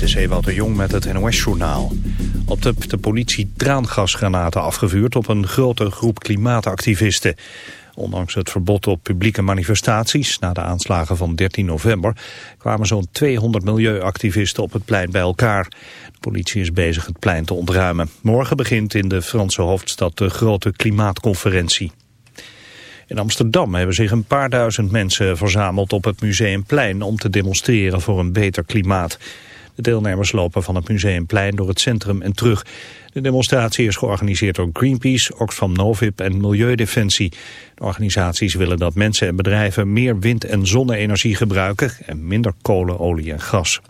Dit is Ewout de Jong met het NOS-journaal. Op de, de politie traangasgranaten afgevuurd op een grote groep klimaatactivisten. Ondanks het verbod op publieke manifestaties na de aanslagen van 13 november... kwamen zo'n 200 milieuactivisten op het plein bij elkaar. De politie is bezig het plein te ontruimen. Morgen begint in de Franse hoofdstad de grote klimaatconferentie. In Amsterdam hebben zich een paar duizend mensen verzameld op het Museumplein om te demonstreren voor een beter klimaat. De deelnemers lopen van het Museumplein door het centrum en terug. De demonstratie is georganiseerd door Greenpeace, Oxfam Novib en Milieudefensie. De organisaties willen dat mensen en bedrijven meer wind- en zonne-energie gebruiken en minder kolen, olie en gas.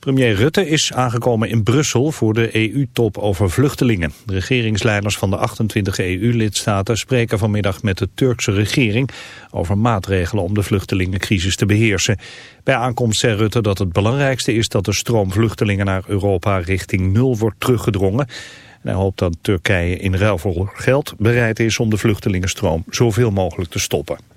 Premier Rutte is aangekomen in Brussel voor de EU-top over vluchtelingen. De regeringsleiders van de 28 EU-lidstaten spreken vanmiddag met de Turkse regering over maatregelen om de vluchtelingencrisis te beheersen. Bij aankomst zei Rutte dat het belangrijkste is dat de stroom vluchtelingen naar Europa richting nul wordt teruggedrongen. En hij hoopt dat Turkije in ruil voor geld bereid is om de vluchtelingenstroom zoveel mogelijk te stoppen.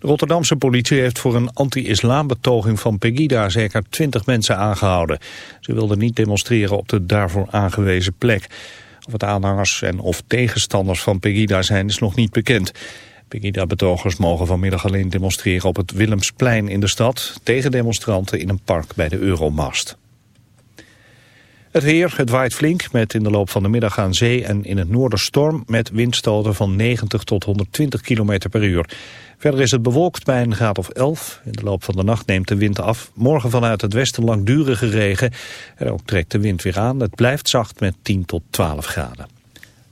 De Rotterdamse politie heeft voor een anti-islambetoging van Pegida zeker 20 mensen aangehouden. Ze wilden niet demonstreren op de daarvoor aangewezen plek. Of het aanhangers en of tegenstanders van Pegida zijn is nog niet bekend. Pegida-betogers mogen vanmiddag alleen demonstreren op het Willemsplein in de stad... tegen demonstranten in een park bij de Euromast. Het weer, het waait flink met in de loop van de middag aan zee en in het noorden storm... met windstoten van 90 tot 120 km per uur. Verder is het bewolkt bij een graad of 11. In de loop van de nacht neemt de wind af. Morgen vanuit het westen langdurige regen. En ook trekt de wind weer aan. Het blijft zacht met 10 tot 12 graden.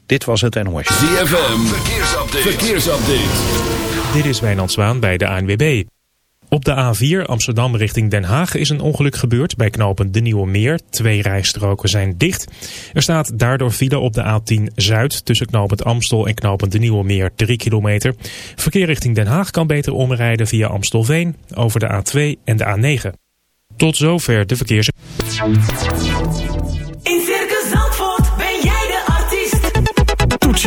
Dit was het NOS. ZFM, verkeersupdate. verkeersupdate. Dit is Wijnand Zwaan bij de ANWB. Op de A4 Amsterdam richting Den Haag is een ongeluk gebeurd bij knopen De Nieuwe Meer. Twee rijstroken zijn dicht. Er staat daardoor file op de A10 Zuid tussen knopend Amstel en knopend De Nieuwe Meer 3 kilometer. Verkeer richting Den Haag kan beter omrijden via Amstelveen over de A2 en de A9. Tot zover de verkeers...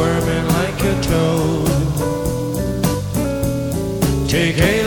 Squirming like a toad. Take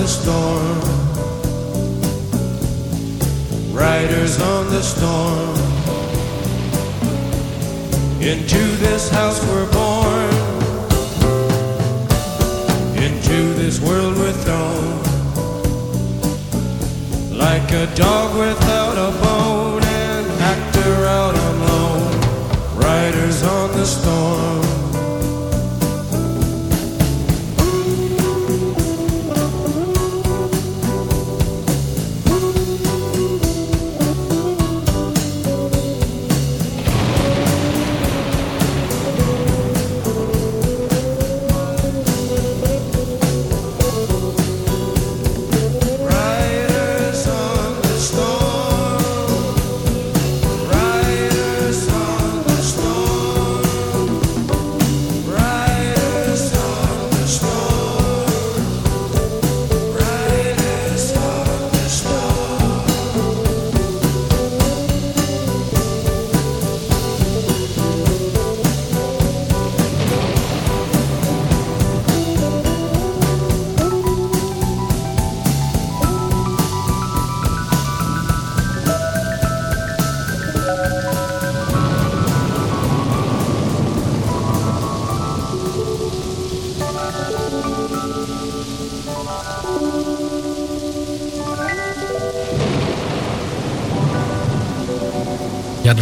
the storm. Riders on the storm. Into this house we're born. Into this world we're thrown. Like a dog without a bone, an actor out alone. Riders on the storm.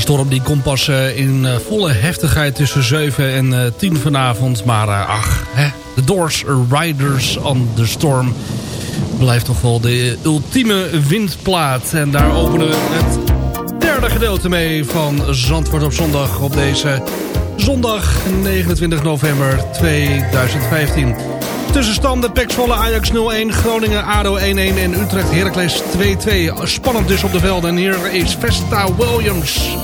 storm die komt pas eh, in eh, volle heftigheid tussen 7 en eh, 10 vanavond. Maar ach, hè, de Doors Riders on the Storm blijft toch wel de ultieme windplaat. En daar openen we het derde gedeelte mee van Zandvoort op zondag op deze zondag 29 november 2015. Tussenstanden, Peksvolle Ajax 0-1, Groningen ADO 1-1 en Utrecht Heracles 2-2. Spannend dus op de velden. En hier is Vesta Williams.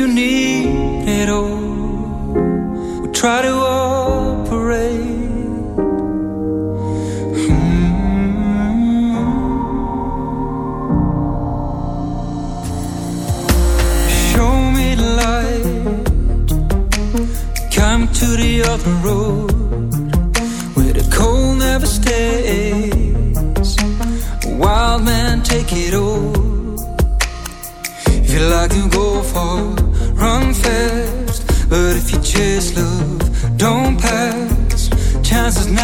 you need it all. We try to operate. Hmm. Show me light. Come to the other road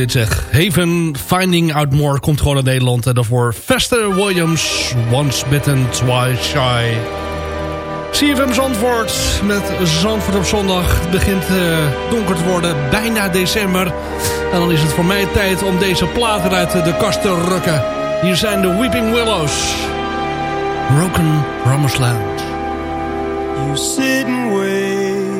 dit zeg. Finding Out More komt gewoon naar Nederland. En daarvoor Fester Williams, Once Bitten, Twice Shy. CFM Zandvoort met Zandvoort op zondag. Het begint eh, donker te worden, bijna december. En dan is het voor mij tijd om deze platen uit de kast te rukken. Hier zijn de Weeping Willows. Broken Promised Land. You sit and wait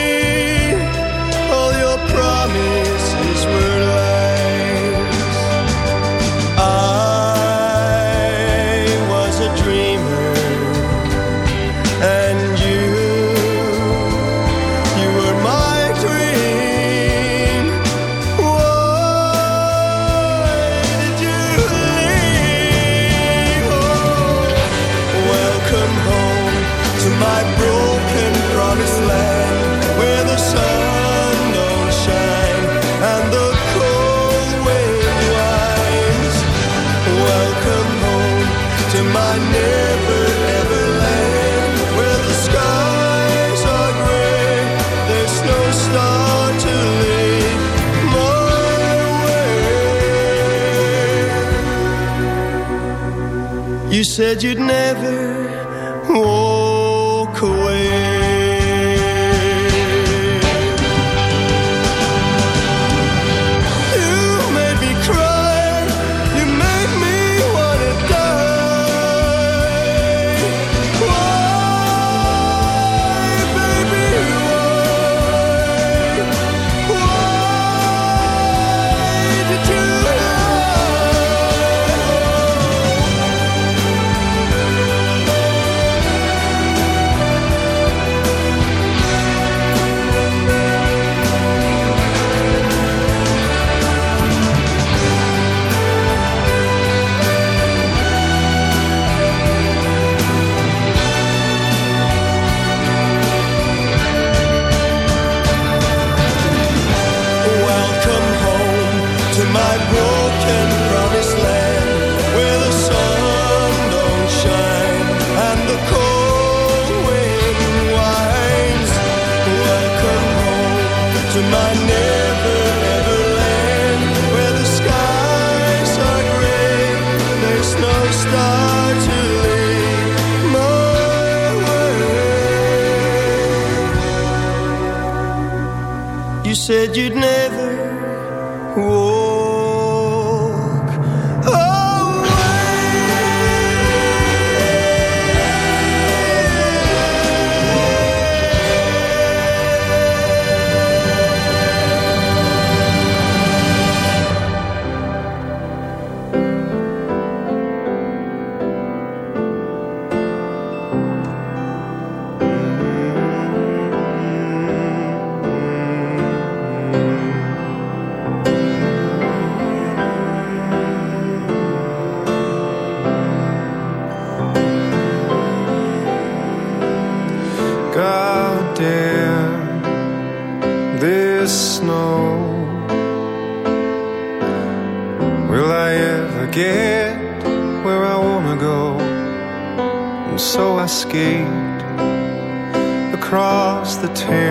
said you'd never Skate across the terrace.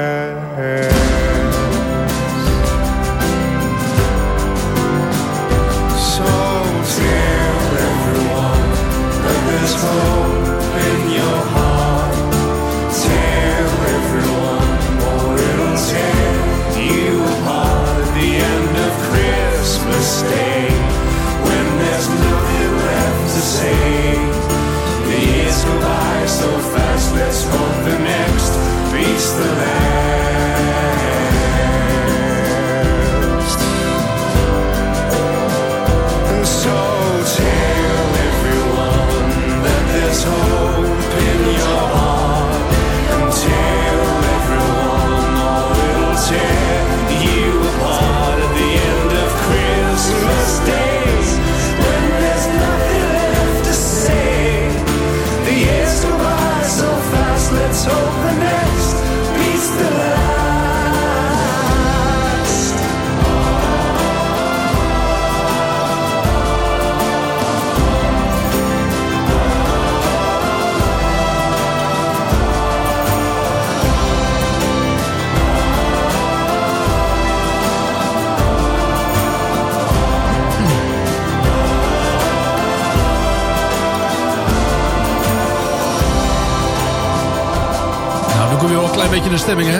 De stemming, hè?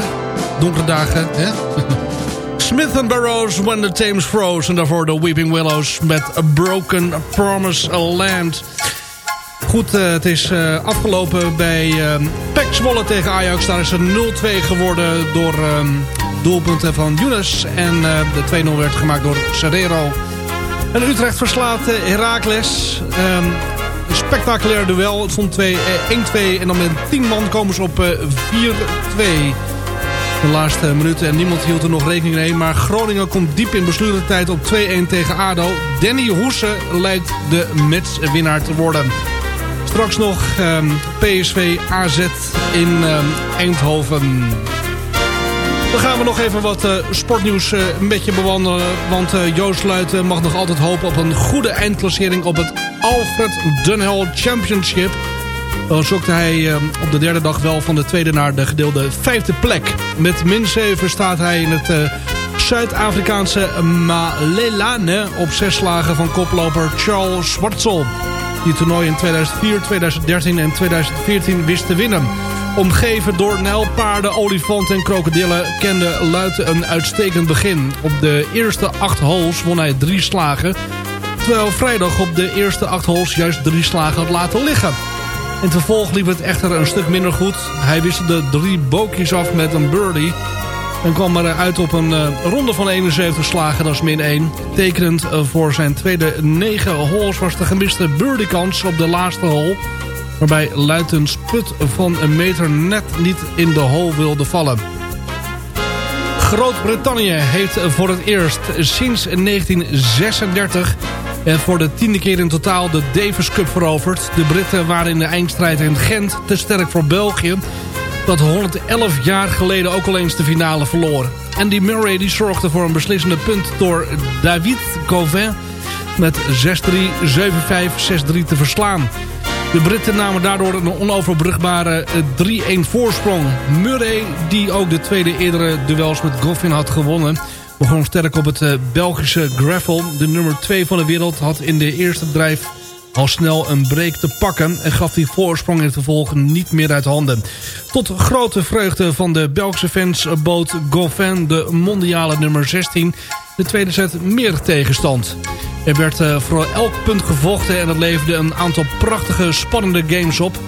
Donkere dagen, hè? Smith and Burroughs, When the Thames Froze. En daarvoor de Weeping Willows met A Broken Promise Land. Goed, eh, het is eh, afgelopen bij uh, Pek tegen Ajax. Daar is het 0-2 geworden door ehm, doelpunten van Younes. En eh, de 2-0 werd gemaakt door Serrero. En Utrecht verslaat Heracles. Spectaculair duel. Het stond 2, eh, 1-2 en dan met 10 man komen ze op eh, 4-2. De laatste minuten en niemand hield er nog rekening mee. Maar Groningen komt diep in tijd op 2-1 tegen ADO. Danny Hoese lijkt de matchwinnaar te worden. Straks nog ehm, PSV AZ in ehm, Eindhoven. Dan gaan we nog even wat eh, sportnieuws eh, een beetje bewandelen. Want eh, Joost Luiten mag nog altijd hopen op een goede eindklassering op het Alfred Dunhill Championship. Dan zokte hij eh, op de derde dag wel van de tweede naar de gedeelde vijfde plek. Met min 7 staat hij in het eh, Zuid-Afrikaanse Malelane op zes slagen van koploper Charles Schwartzel. Die toernooi in 2004, 2013 en 2014 wist te winnen. Omgeven door nijlpaarden, olifanten en krokodillen kende Luiten een uitstekend begin. Op de eerste acht holes won hij drie slagen. Terwijl vrijdag op de eerste acht holes juist drie slagen had laten liggen. In het vervolg liep het echter een stuk minder goed. Hij wisselde drie bokies af met een birdie. En kwam eruit op een uh, ronde van 71 slagen, dat is min 1. Tekenend uh, voor zijn tweede 9 holes was de gemiste birdiekans op de laatste hole. Waarbij Luitens put van een meter net niet in de hole wilde vallen. Groot-Brittannië heeft voor het eerst sinds 1936 en voor de tiende keer in totaal de Davis Cup veroverd. De Britten waren in de eindstrijd in Gent te sterk voor België. Dat 111 jaar geleden ook al eens de finale verloor. Andy Murray die zorgde voor een beslissende punt door David Gauvin met 6-3, 7-5, 6-3 te verslaan. De Britten namen daardoor een onoverbrugbare 3-1 voorsprong. Murray, die ook de tweede eerdere duels met Goffin had gewonnen... begon sterk op het uh, Belgische gravel. De nummer 2 van de wereld had in de eerste drijf al snel een break te pakken... en gaf die voorsprong in het vervolg niet meer uit handen. Tot grote vreugde van de Belgische fans bood Goffin de mondiale nummer 16... de tweede set meer tegenstand. Er werd uh, voor elk punt gevochten en dat leverde een aantal prachtige spannende games op.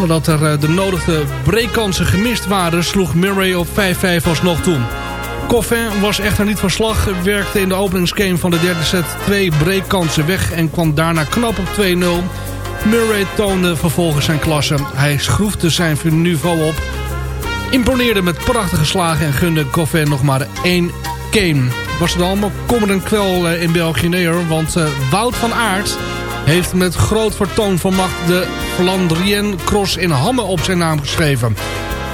Nadat er de nodige breakkansen gemist waren, sloeg Murray op 5-5 alsnog toe. Coffin was echter niet van slag, werkte in de openingsgame van de derde set twee breakkansen weg en kwam daarna knap op 2-0. Murray toonde vervolgens zijn klasse. Hij schroefde zijn niveau op, imponeerde met prachtige slagen en gunde Coffin nog maar één game was het allemaal kommer en kwel in België nee hoor. Want uh, Wout van Aert heeft met groot vertoon van macht de Flandrien Cross in Hamme op zijn naam geschreven.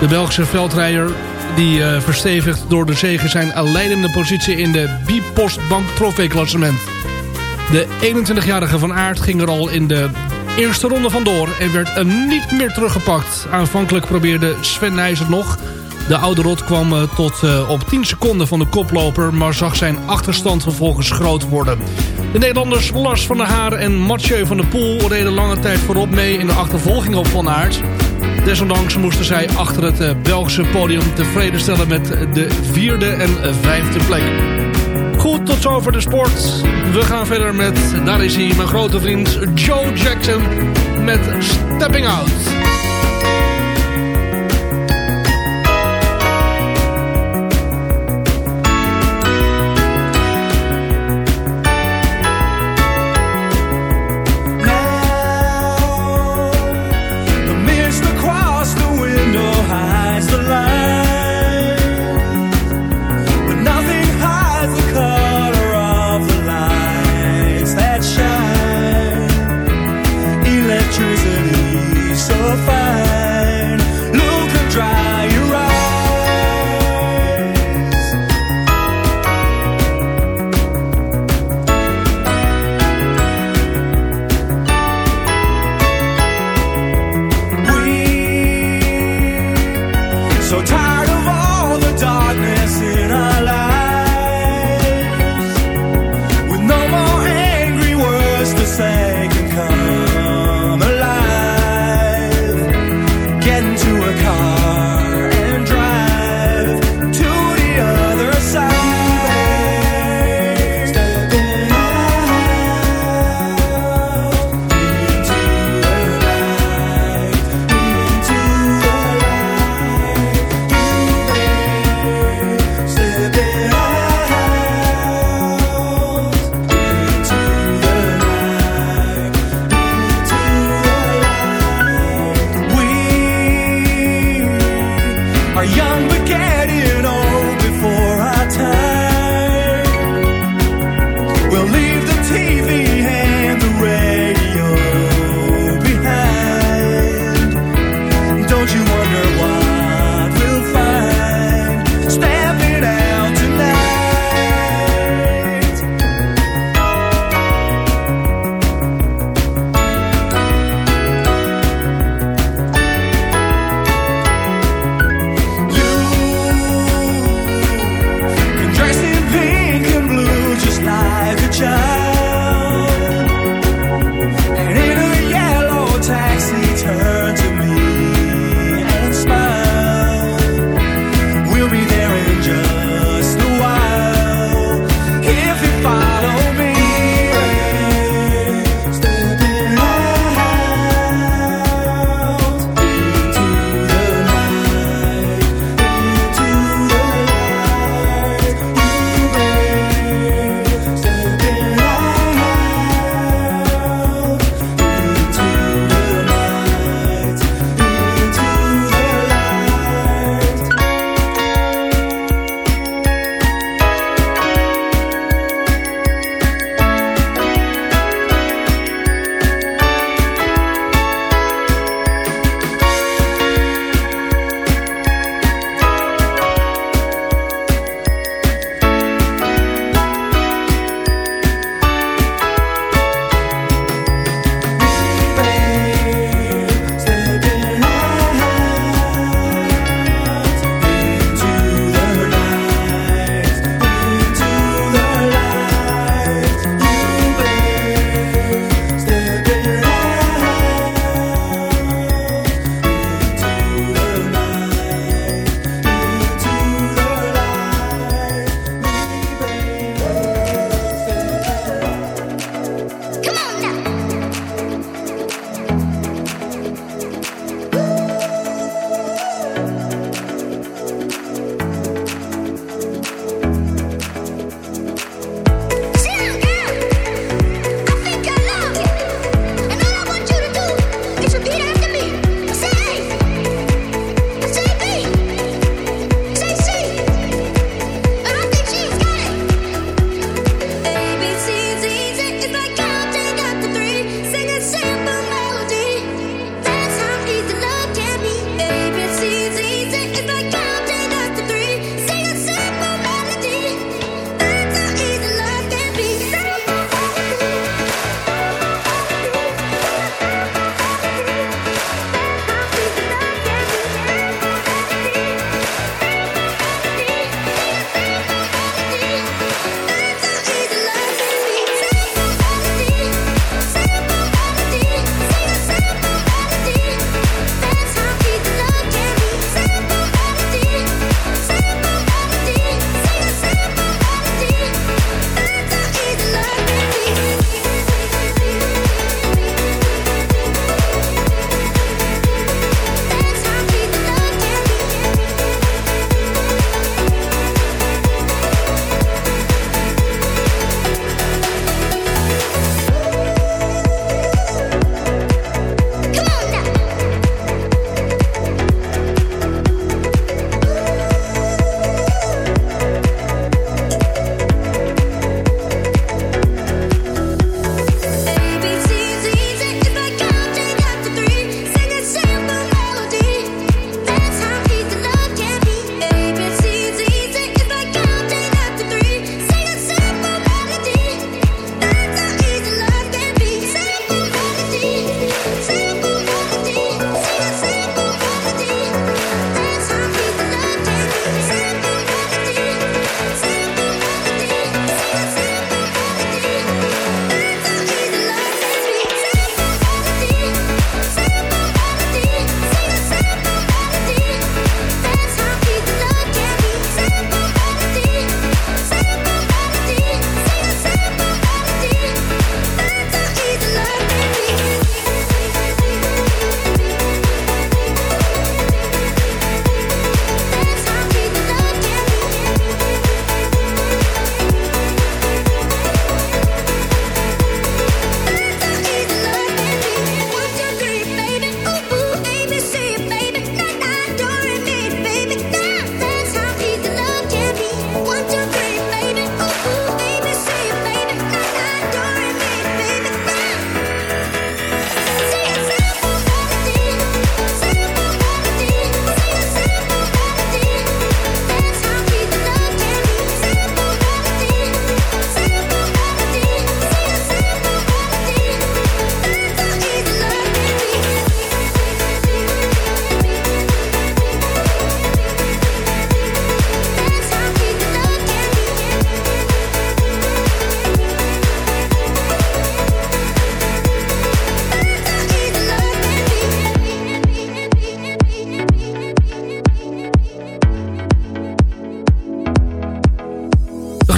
De Belgische veldrijder die uh, verstevigt door de zegen zijn leidende positie in de Bipostbank trofeeklassement. De 21-jarige van Aert ging er al in de eerste ronde vandoor en werd er niet meer teruggepakt. Aanvankelijk probeerde Sven Nijs het nog. De oude rot kwam eh, tot uh, op 10 seconden van de koploper... maar zag zijn achterstand vervolgens groot worden. De Nederlanders Lars van der Haar en Mathieu van der Poel... reden lange tijd voorop mee in de achtervolging op Van Aert. Desondanks moesten zij achter het uh, Belgische podium tevreden stellen... met de vierde en vijfde plek. Goed, tot zover de sport. We gaan verder met, daar is hij, mijn grote vriend Joe Jackson... met Stepping Out.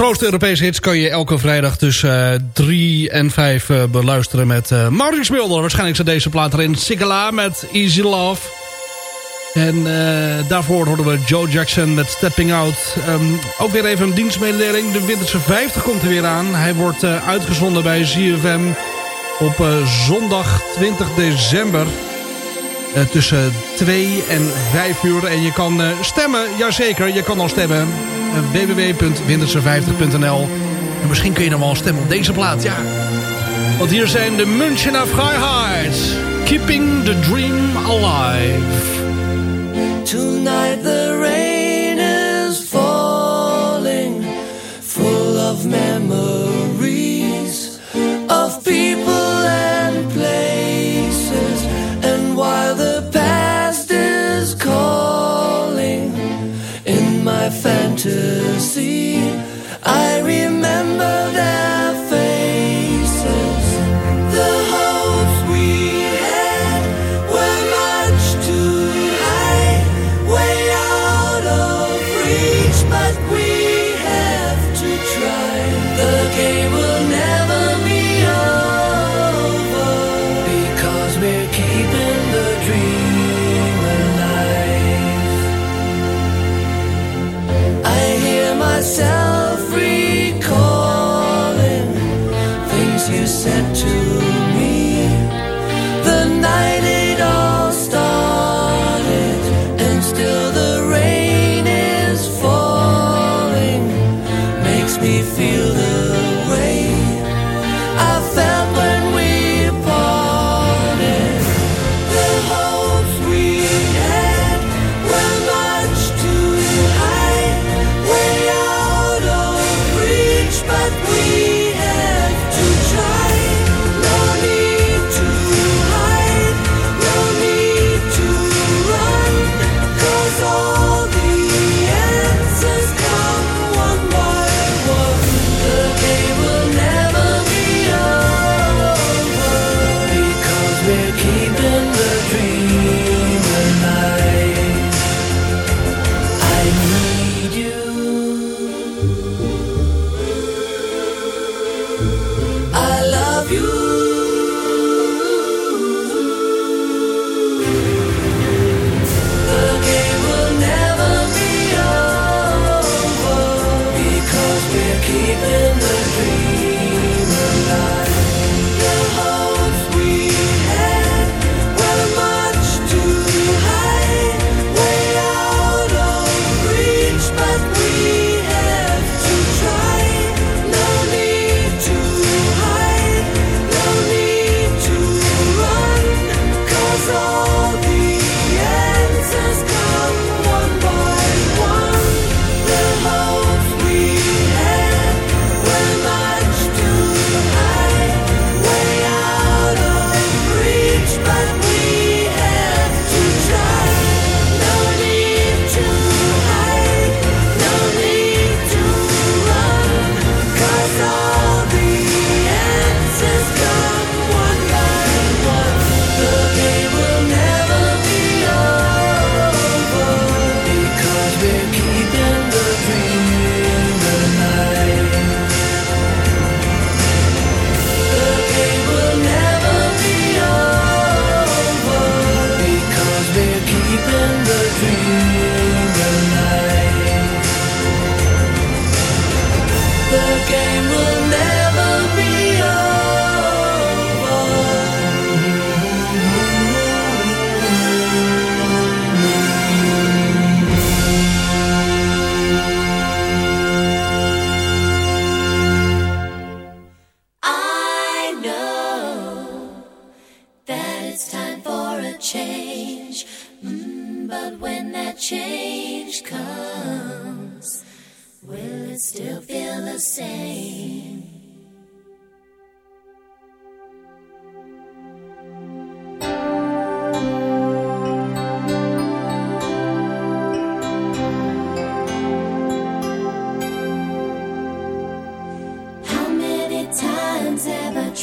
grootste Europese hits kan je elke vrijdag tussen eh, 3 en 5 eh, beluisteren met uh, Maurits Mulder. Waarschijnlijk zijn deze plaat erin. Sigala met Easy Love. En daarvoor horen we Joe Jackson met Stepping Out. Ehm, ook weer even een dienstmededeling. De Winterse 50 komt er weer aan. Hij wordt uitgezonden bij ZFM op zondag 20 december. Eh, tussen 2 en 5 uur. En je kan eh, stemmen, jazeker, je kan al stemmen. Eh, www.winterse50.nl En misschien kun je dan wel stemmen op deze plaat, ja. Want hier zijn de München Vrijheid, Keeping the Dream Alive. Tonight the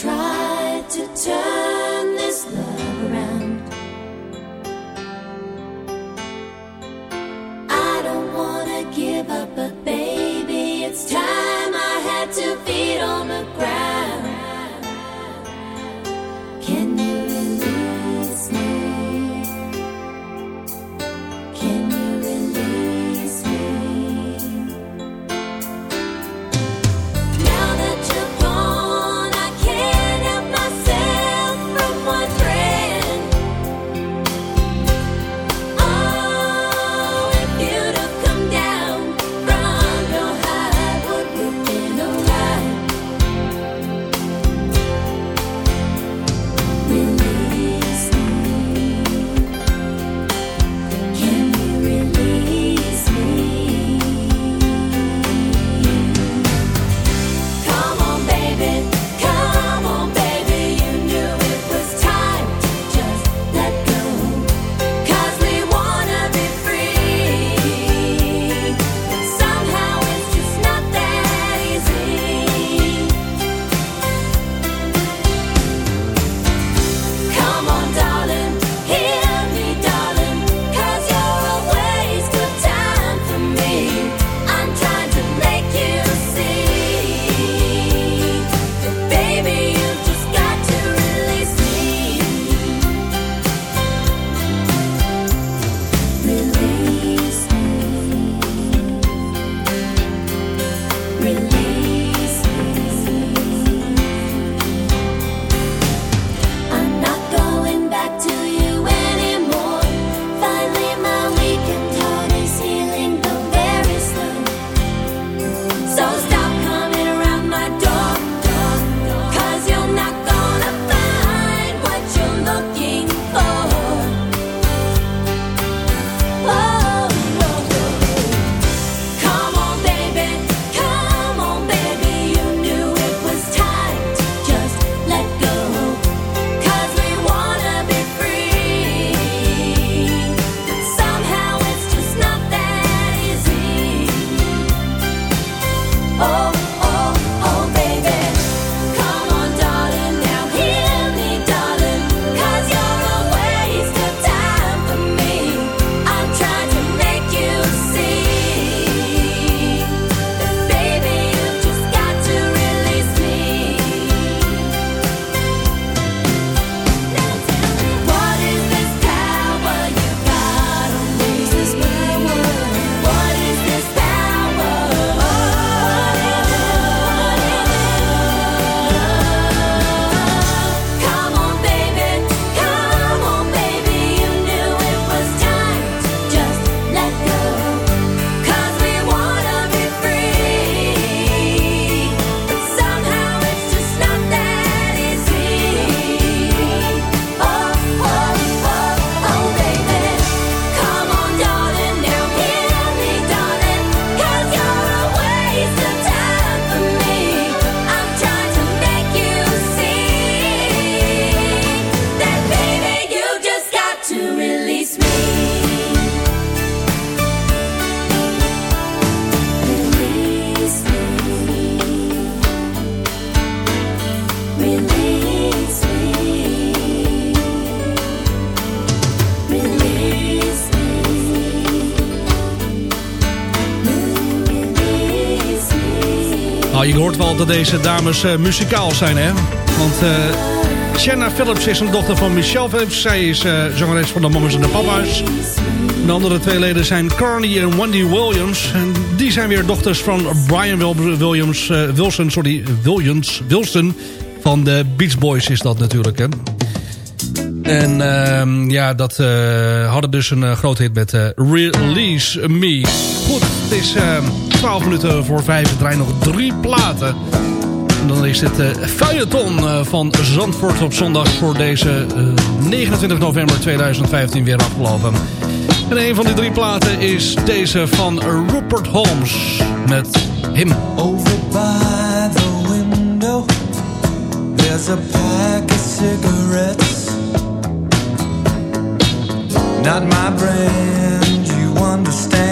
try. Nou, je hoort wel dat deze dames uh, muzikaal zijn, hè? Want uh, Shanna Phillips is een dochter van Michelle Phillips. Zij is uh, zangeres van de Mamas en de Papa's. De andere twee leden zijn Carney en Wendy Williams. En die zijn weer dochters van Brian Williams, Wilson, sorry, Williams, Wilson. Van de Beach Boys is dat natuurlijk, hè? En uh, ja, dat hadden dus een uh, groot hit met Release Me. Goed, het is 12 minuten voor 5. Er draaien nog drie platen. En dan is het uh, feuilleton van Zandvoort op zondag voor deze 29 november 2015 weer afgelopen. En een van die drie platen is deze van Rupert Holmes met Him. Over by the window There's a pack of cigarettes Not my brand, you understand.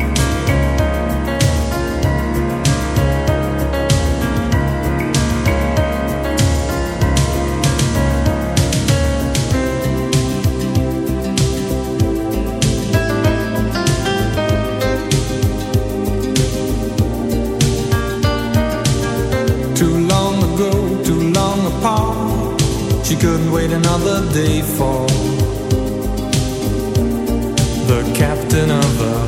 She couldn't wait another day for the captain of her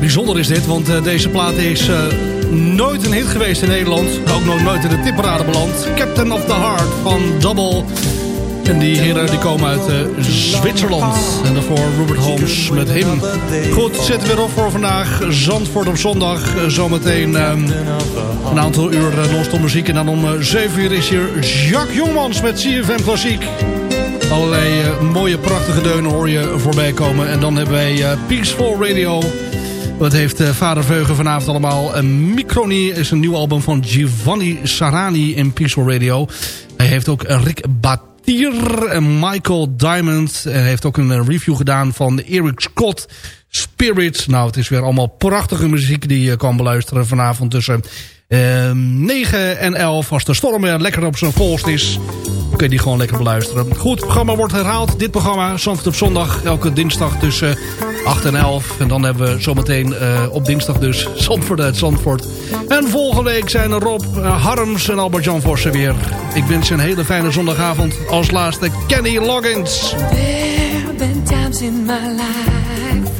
Bijzonder is dit, want eh, deze plaat is eh, nooit een hit geweest in Nederland. Ook nog nooit in de tipparade beland. Captain of the Heart van Double. En die heren die komen uit eh, Zwitserland. En daarvoor Robert Holmes met hem. Goed, zitten we weer op voor vandaag. Zandvoort op zondag. Zometeen ehm, een aantal uur uh, non-stop muziek. En dan om 7 uur is hier Jacques Jongmans met CFM Klassiek. Allerlei mooie prachtige deunen hoor je voorbij komen. En dan hebben wij Peaceful Radio... Wat heeft uh, Vader Veugen vanavond allemaal? Microni is een nieuw album van Giovanni Sarani in Peaceful Radio. Hij heeft ook Rick Batier en Michael Diamond. Hij heeft ook een review gedaan van Eric Scott Spirit. Nou, het is weer allemaal prachtige muziek die je kan beluisteren vanavond tussen uh, 9 en 11. Als de storm weer lekker op zijn volst is, kun je die gewoon lekker beluisteren. Goed, het programma wordt herhaald. Dit programma, Zandvoort op zondag, elke dinsdag tussen 8 en 11. En dan hebben we zometeen uh, op dinsdag dus Zandvoort uit Zandvoort. En volgende week zijn er Rob uh, Harms en Albert-Jan Vossen weer. Ik wens je een hele fijne zondagavond. Als laatste Kenny Loggins. There been times in my life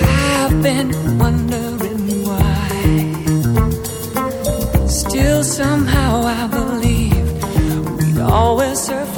I've been wondering why Still somehow always survive